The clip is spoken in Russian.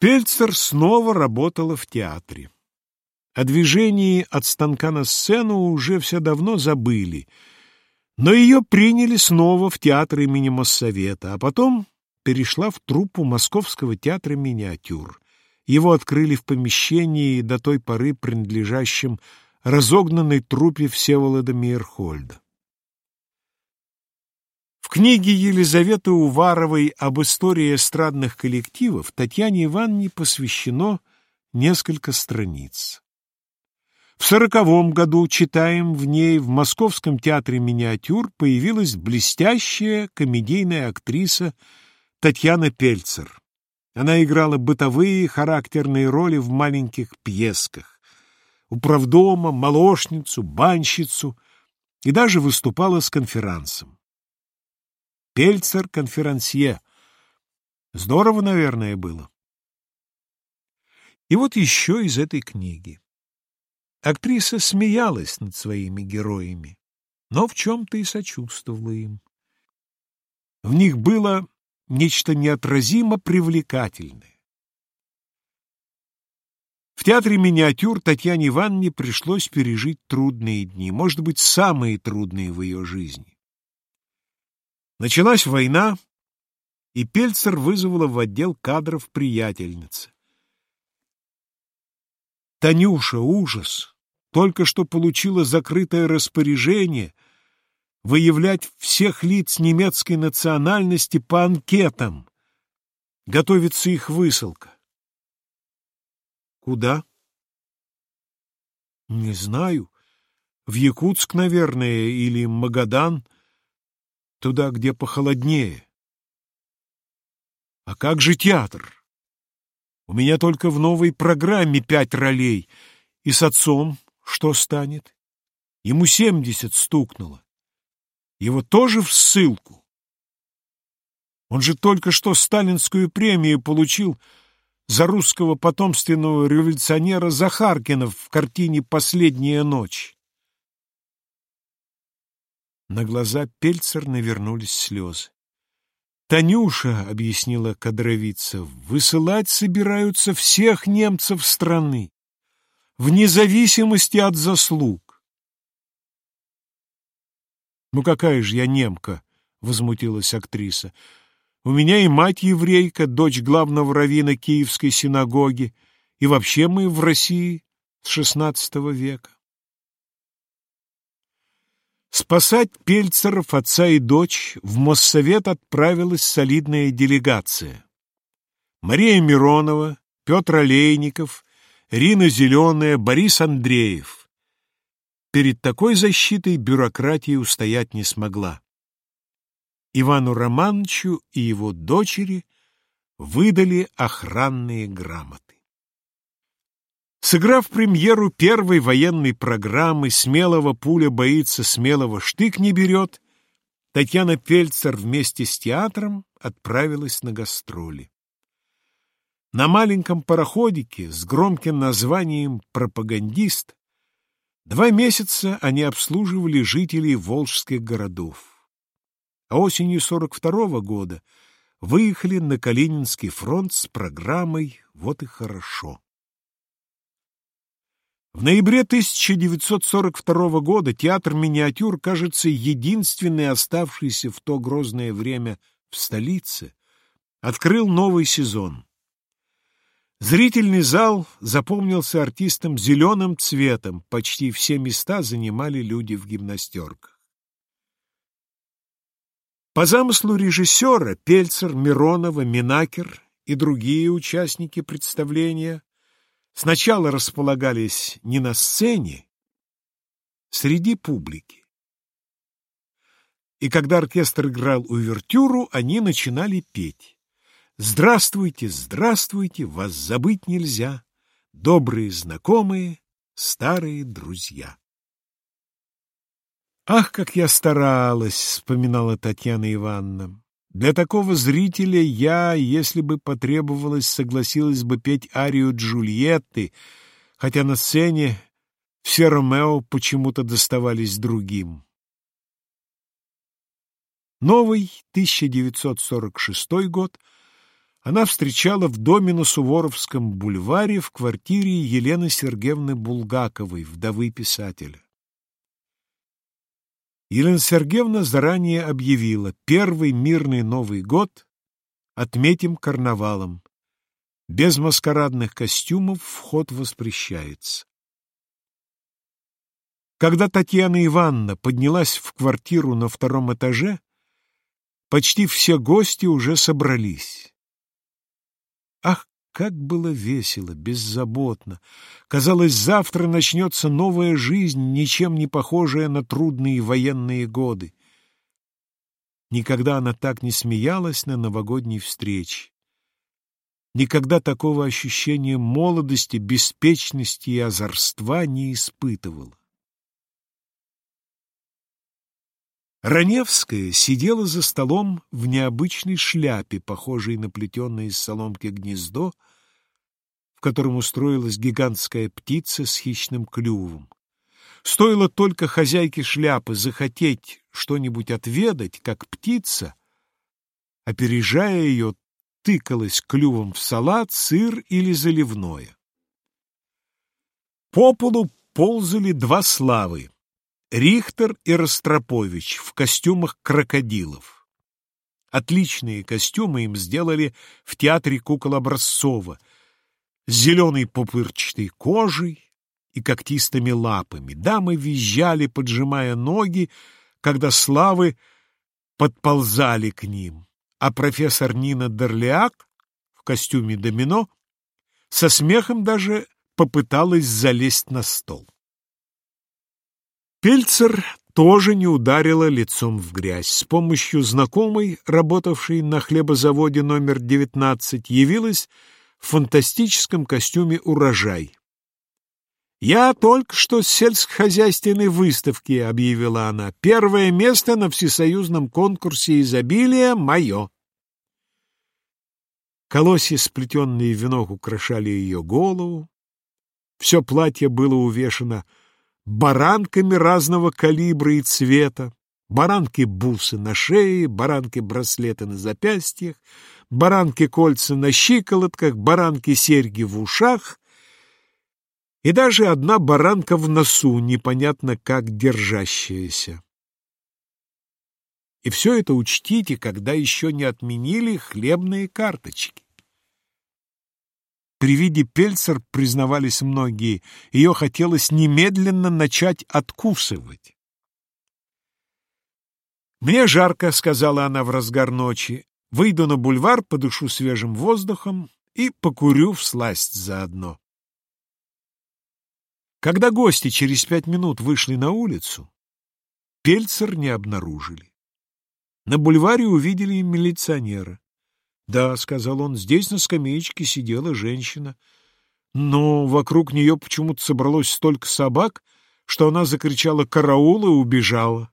Пельцер снова работала в театре. О движении от станка на сцену уже все давно забыли, но ее приняли снова в театр имени Моссовета, а потом перешла в труппу Московского театра «Миниатюр». Его открыли в помещении, до той поры принадлежащем разогнанной труппе Всеволода Мейерхольда. В книге Елизаветы Уваровой об истории эстрадных коллективов Татьяне Ивановне посвящено несколько страниц. В сороковом году, читаем, в ней в Московском театре миниатюр появилась блестящая комедийная актриса Татьяна Пельцер. Она играла бытовые характерные роли в маленьких пьесках. Управдома, молочницу, банщицу и даже выступала с конферансом. Пельцер-конферансье. Здорово, наверное, было. И вот еще из этой книги. Актриса смеялась над своими героями, но в чем-то и сочувствовала им. В них было нечто неотразимо привлекательное. В театре миниатюр Татьяне Ивановне пришлось пережить трудные дни, может быть, самые трудные в ее жизни. Началась война, и Пельцер вызвала в отдел кадров приятельницы. Танюша, ужас! Только что получила закрытое распоряжение выявлять всех лиц немецкой национальности по анкетам. Готовится их высылка. Куда? Не знаю. В Якутск, наверное, или Магадан — туда, где похолоднее. А как же театр? У меня только в новой программе пять ролей. И с отцом что станет? Ему семьдесят стукнуло. Его тоже в ссылку. Он же только что сталинскую премию получил за русского потомственного революционера Захаркина в картине «Последняя ночь». На глаза Пельцер навернулись слезы. «Танюша», — объяснила кадровица, — «высылать собираются всех немцев страны, вне зависимости от заслуг». «Ну какая же я немка?» — возмутилась актриса. «У меня и мать еврейка, дочь главного раввина Киевской синагоги, и вообще мы в России с шестнадцатого века». Спасать Пельцеров, отца и дочь, в Моссовет отправилась солидная делегация. Мария Миронова, Петр Олейников, Рина Зеленая, Борис Андреев. Перед такой защитой бюрократия устоять не смогла. Ивану Романовичу и его дочери выдали охранные грамоты. Сыграв премьеру первой военной программы «Смелого пуля боится, смелого штык не берет», Татьяна Пельцер вместе с театром отправилась на гастроли. На маленьком пароходике с громким названием «Пропагандист» два месяца они обслуживали жителей волжских городов. А осенью 42 -го года выехали на Калининский фронт с программой «Вот и хорошо». В ноябре 1942 года театр «Миниатюр» кажется единственный оставшийся в то грозное время в столице, открыл новый сезон. Зрительный зал запомнился артистам зеленым цветом, почти все места занимали люди в гимнастерках. По замыслу режиссера Пельцер, Миронова, Минакер и другие участники представления сначала располагались не на сцене, среди публики. И когда оркестр играл увертюру, они начинали петь. «Здравствуйте, здравствуйте, вас забыть нельзя, добрые знакомые, старые друзья». «Ах, как я старалась!» — вспоминала Татьяна Ивановна. Для такого зрителя я, если бы потребовалось, согласилась бы петь арию Джульетты, хотя на сцене все Ромео почему-то доставались другим. Новый 1946 год она встречала в доме на Суворовском бульваре в квартире Елены Сергеевны Булгаковой, вдовы писателя. Елена Сергеевна заранее объявила, первый мирный Новый год отметим карнавалом. Без маскарадных костюмов вход воспрещается. Когда Татьяна Ивановна поднялась в квартиру на втором этаже, почти все гости уже собрались. Ах, как было весело, беззаботно! Казалось, завтра начнется новая жизнь, ничем не похожая на трудные военные годы. Никогда она так не смеялась на новогодней встрече. Никогда такого ощущения молодости, беспечности и озорства не испытывала. Раневская сидела за столом в необычной шляпе, похожей на плетеное из соломки гнездо, в котором устроилась гигантская птица с хищным клювом. Стоило только хозяйке шляпы захотеть что-нибудь отведать, как птица, опережая ее, тыкалась клювом в салат, сыр или заливное. По полу ползали два славы Рихтер и Ростропович в костюмах крокодилов. Отличные костюмы им сделали в театре кукол Образцова с зеленой пупырчатой кожей и когтистыми лапами. Дамы визжали, поджимая ноги, когда славы подползали к ним, а профессор Нина Дерляк в костюме домино со смехом даже попыталась залезть на стол. Пельцер тоже не ударила лицом в грязь. С помощью знакомой, работавшей на хлебозаводе номер 19, явилась в фантастическом костюме «Урожай». «Я только что с сельскохозяйственной выставки», — объявила она. «Первое место на всесоюзном конкурсе изобилия мое». Колосья, сплетенные в венок, украшали ее голову. Все платье было увешано баранками разного калибра и цвета, баранки-бусы на шее, баранки-браслеты на запястьях, баранки-кольца на щиколотках, баранки-серьги в ушах и даже одна баранка в носу, непонятно как держащаяся. И все это учтите, когда еще не отменили хлебные карточки. При виде Пельцер, признавались многие, ее хотелось немедленно начать откусывать. «Мне жарко», — сказала она в разгар ночи. «Выйду на бульвар, подышу свежим воздухом и покурю в сласть заодно». Когда гости через пять минут вышли на улицу, Пельцер не обнаружили. На бульваре увидели милиционера. «Да», — сказал он, — «здесь на скамеечке сидела женщина. Но вокруг нее почему-то собралось столько собак, что она закричала «караул» и убежала».